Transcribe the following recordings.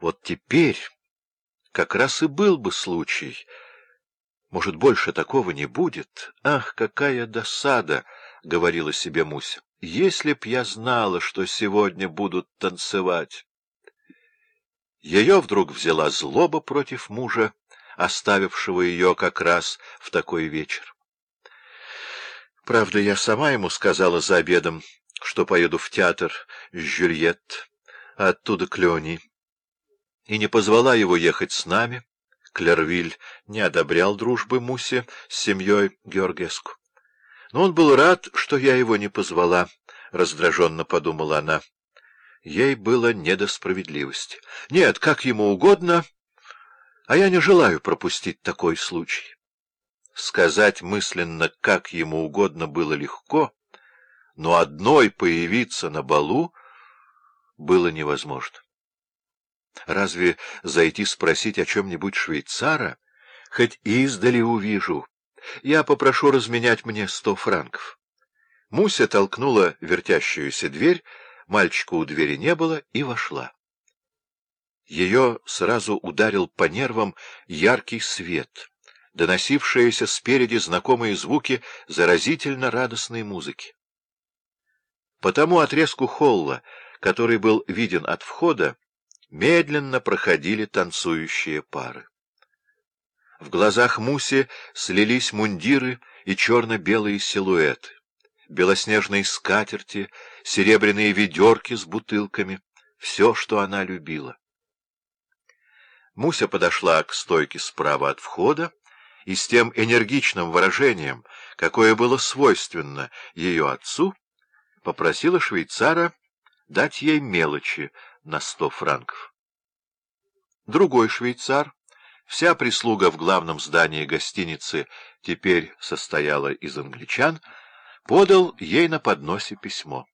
Вот теперь как раз и был бы случай. Может, больше такого не будет? Ах, какая досада! — говорила себе Муся. — Если б я знала, что сегодня будут танцевать... Ее вдруг взяла злоба против мужа, оставившего ее как раз в такой вечер. Правда, я сама ему сказала за обедом, что поеду в театр с Жюльетт, а оттуда к Леони, и не позвала его ехать с нами. Клервиль не одобрял дружбы Муси с семьей Георгеску. Но он был рад, что я его не позвала, — раздраженно подумала она. Ей было не до справедливости. Нет, как ему угодно, а я не желаю пропустить такой случай. Сказать мысленно, как ему угодно, было легко, но одной появиться на балу было невозможно. Разве зайти спросить о чем-нибудь швейцара? Хоть издали увижу. Я попрошу разменять мне сто франков. Муся толкнула вертящуюся дверь, мальчика у двери не было, и вошла. Ее сразу ударил по нервам яркий свет, доносившиеся спереди знакомые звуки заразительно радостной музыки. По тому отрезку холла, который был виден от входа, медленно проходили танцующие пары. В глазах Муси слились мундиры и черно-белые силуэты, белоснежные скатерти, серебряные ведерки с бутылками, все, что она любила. Муся подошла к стойке справа от входа и с тем энергичным выражением, какое было свойственно ее отцу, попросила швейцара дать ей мелочи на сто франков. Другой швейцар, вся прислуга в главном здании гостиницы теперь состояла из англичан, подал ей на подносе письмо.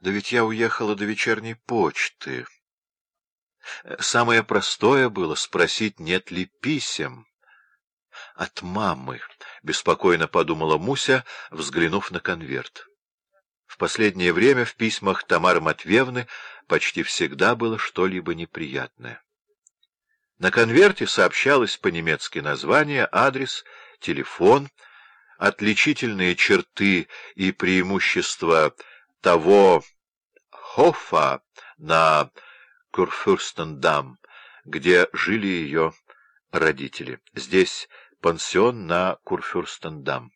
Да ведь я уехала до вечерней почты. Самое простое было спросить, нет ли писем. От мамы, — беспокойно подумала Муся, взглянув на конверт. В последнее время в письмах Тамары Матвеевны почти всегда было что-либо неприятное. На конверте сообщалось по-немецки название, адрес, телефон, отличительные черты и преимущества того Хофа на Курфюрстендам, где жили ее родители. Здесь пансион на Курфюрстендам.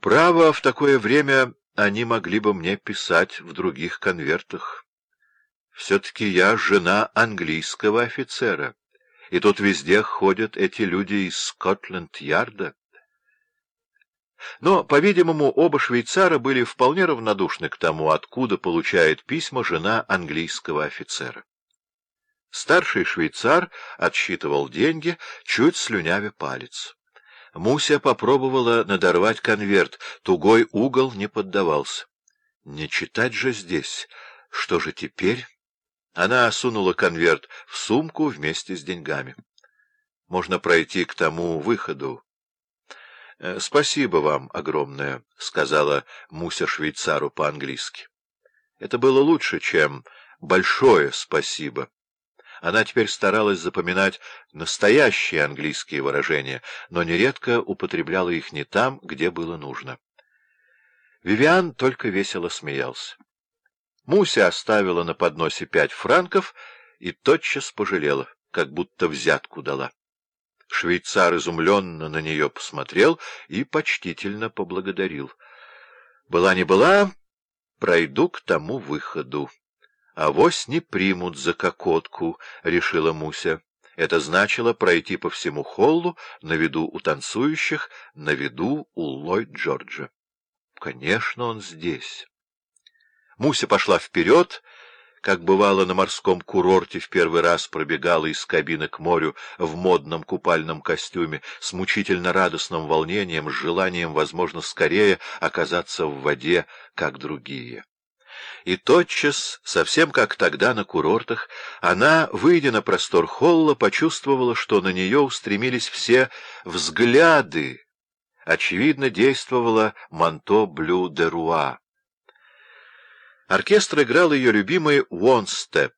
Право, в такое время они могли бы мне писать в других конвертах. Все-таки я жена английского офицера, и тут везде ходят эти люди из Скотленд-Ярда. Но, по-видимому, оба швейцара были вполне равнодушны к тому, откуда получает письма жена английского офицера. Старший швейцар отсчитывал деньги, чуть слюнявя палец. Муся попробовала надорвать конверт, тугой угол не поддавался. Не читать же здесь. Что же теперь? Она сунула конверт в сумку вместе с деньгами. Можно пройти к тому выходу. «Э, — Спасибо вам огромное, — сказала Муся швейцару по-английски. Это было лучше, чем «большое спасибо». Она теперь старалась запоминать настоящие английские выражения, но нередко употребляла их не там, где было нужно. Вивиан только весело смеялся. Муся оставила на подносе пять франков и тотчас пожалела, как будто взятку дала. Швейцар изумленно на нее посмотрел и почтительно поблагодарил. Была не была, пройду к тому выходу. «Авось не примут за кокотку», — решила Муся. Это значило пройти по всему холлу, на виду у танцующих, на виду у Ллойд Джорджа. Конечно, он здесь. Муся пошла вперед, как бывало на морском курорте, в первый раз пробегала из кабины к морю в модном купальном костюме, с мучительно радостным волнением, с желанием, возможно, скорее оказаться в воде, как другие. И тотчас, совсем как тогда на курортах, она, выйдя на простор холла, почувствовала, что на нее устремились все взгляды. Очевидно, действовала манто блю де руа. Оркестр играл ее любимый «One Step»,